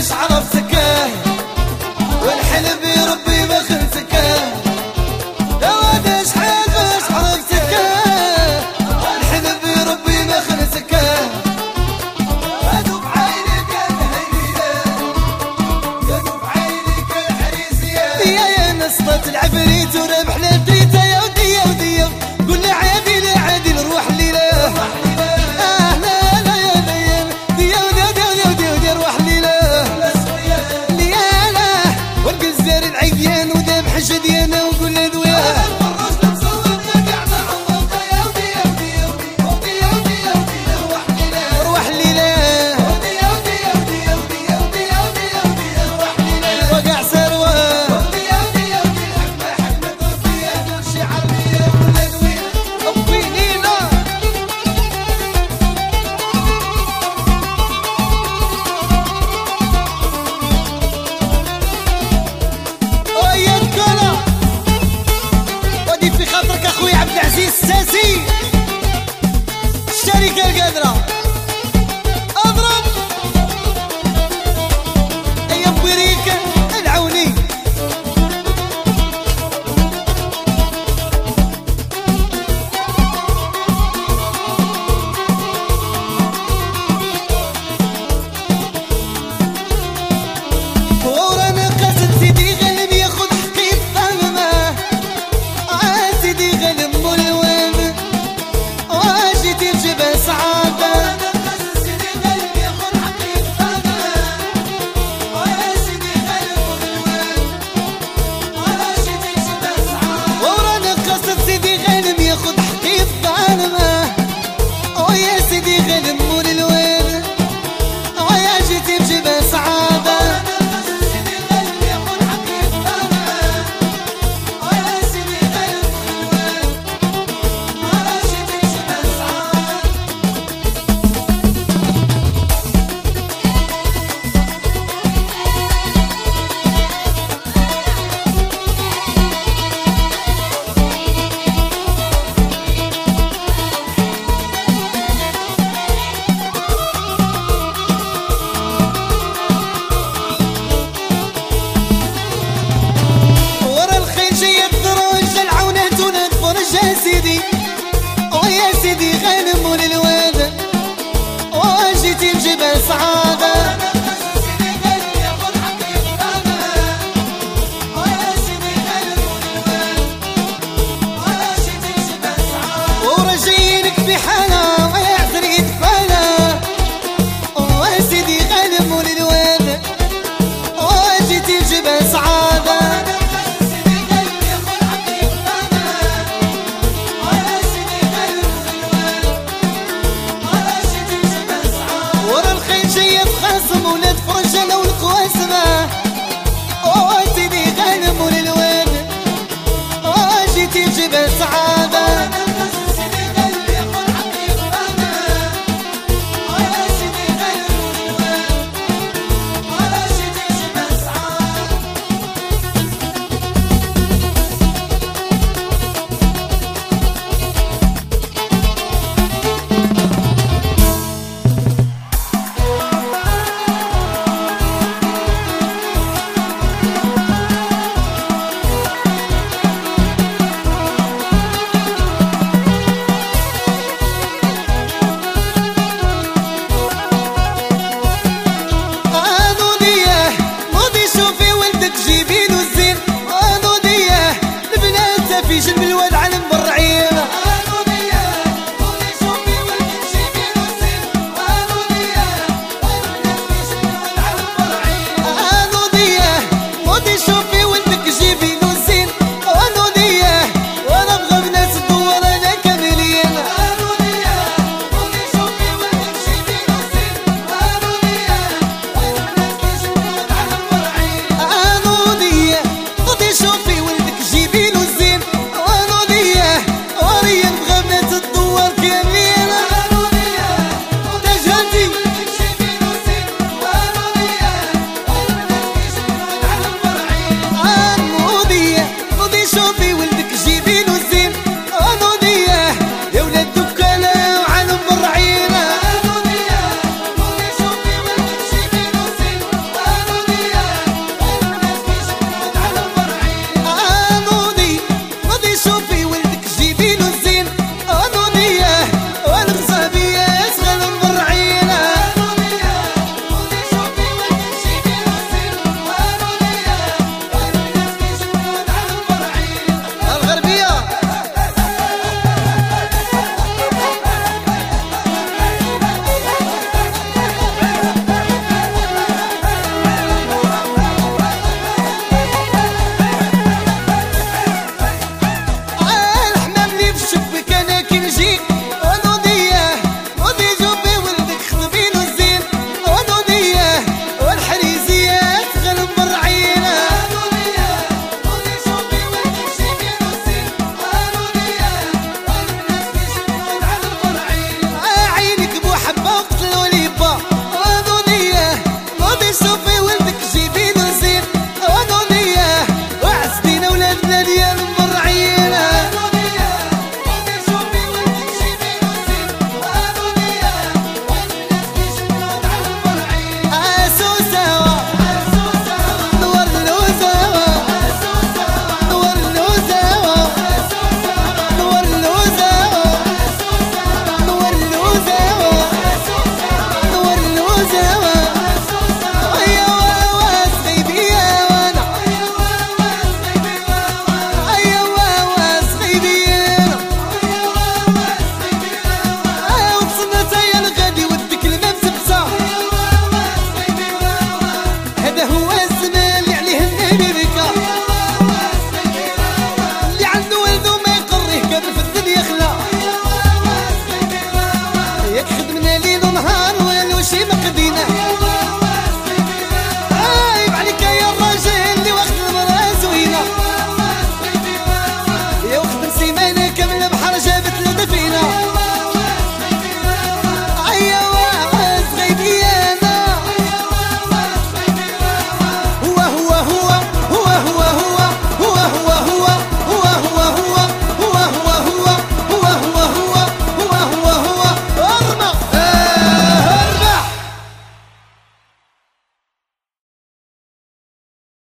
ليش عرفتك. والحلم بربي ما خلتك لو ادش حيل ليش عرفتك. والحلم بربي ما خلتك ادوب عينك الهنيه ادوب عينك الحريسيه يا يا نسطه العفريت وربح للدنيا